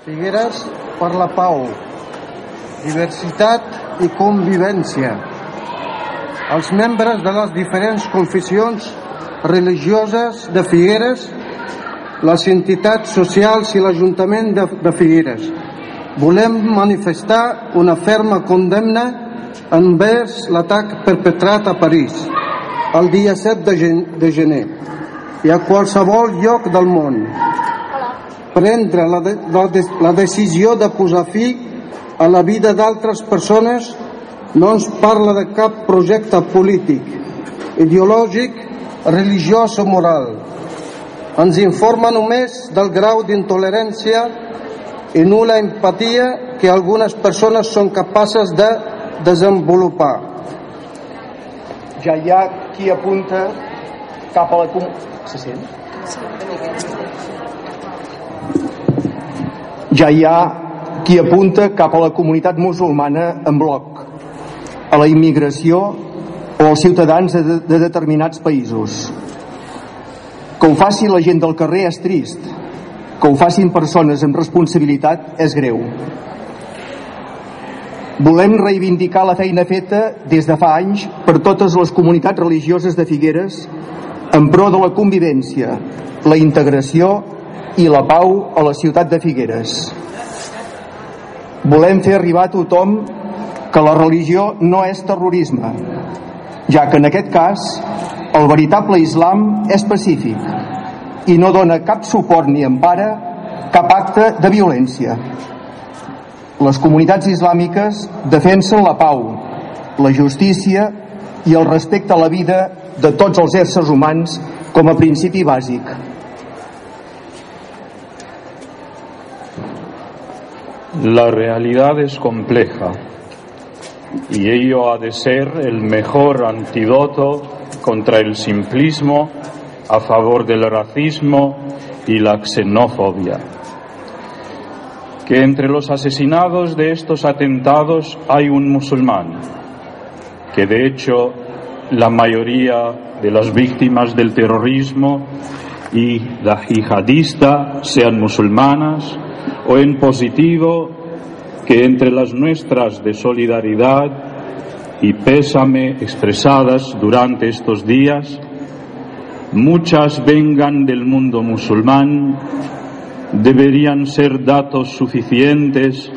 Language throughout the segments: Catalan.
Figueres per la pau, diversitat i convivència. Els membres de les diferents confessions religioses de Figueres, les entitats socials i l'Ajuntament de, de Figueres. Volem manifestar una ferma condemna envers l'atac perpetrat a París el dia 7 de, gen de gener i a qualsevol lloc del món. Prendre la, de la, de la decisió de posar fi a la vida d'altres persones no ens parla de cap projecte polític, ideològic, religiós o moral. Ens informa només del grau d'intolerància i nula empatia que algunes persones són capaces de desenvolupar. Ja hi ha qui apunta cap a la... Se sent? Ja hi ha qui apunta cap a la comunitat musulmana en bloc, a la immigració o als ciutadans de, de determinats països. Que ho faci la gent del carrer és trist, que ho facin persones amb responsabilitat és greu. Volem reivindicar la feina feta des de fa anys per totes les comunitats religioses de Figueres en pro de la convivència, la integració i la pau a la ciutat de Figueres. Volem fer arribar a tothom que la religió no és terrorisme, ja que en aquest cas el veritable islam és pacífic i no dona cap suport ni empara cap acte de violència. Les comunitats islàmiques defensen la pau, la justícia i el respecte a la vida de tots els éssers humans com a principi bàsic. La realidad es compleja y ello ha de ser el mejor antídoto contra el simplismo a favor del racismo y la xenofobia. Que entre los asesinados de estos atentados hay un musulmán, que de hecho la mayoría de las víctimas del terrorismo y la yihadista sean musulmanas o en positivo que entre las nuestras de solidaridad y pésame expresadas durante estos días, muchas vengan del mundo musulmán, deberían ser datos suficientes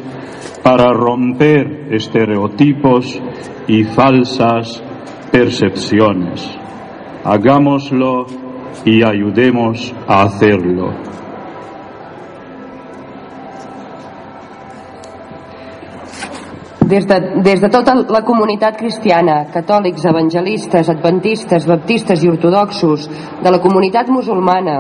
para romper estereotipos y falsas percepciones. Hagámoslo y ayudemos a hacerlo. Des de, des de tota la comunitat cristiana, catòlics, evangelistes, adventistes, baptistes i ortodoxos, de la comunitat musulmana,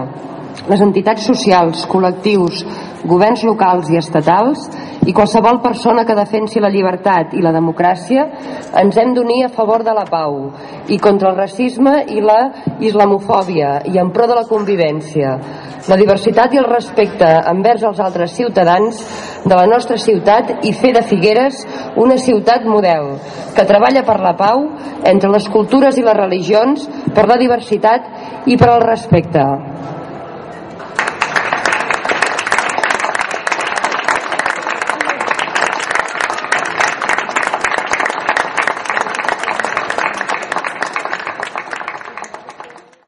les entitats socials, col·lectius, governs locals i estatals i qualsevol persona que defensi la llibertat i la democràcia ens hem d'unir a favor de la pau i contra el racisme i la islamofòbia i en pro de la convivència la diversitat i el respecte envers els altres ciutadans de la nostra ciutat i fer de Figueres una ciutat model que treballa per la pau entre les cultures i les religions per la diversitat i per al respecte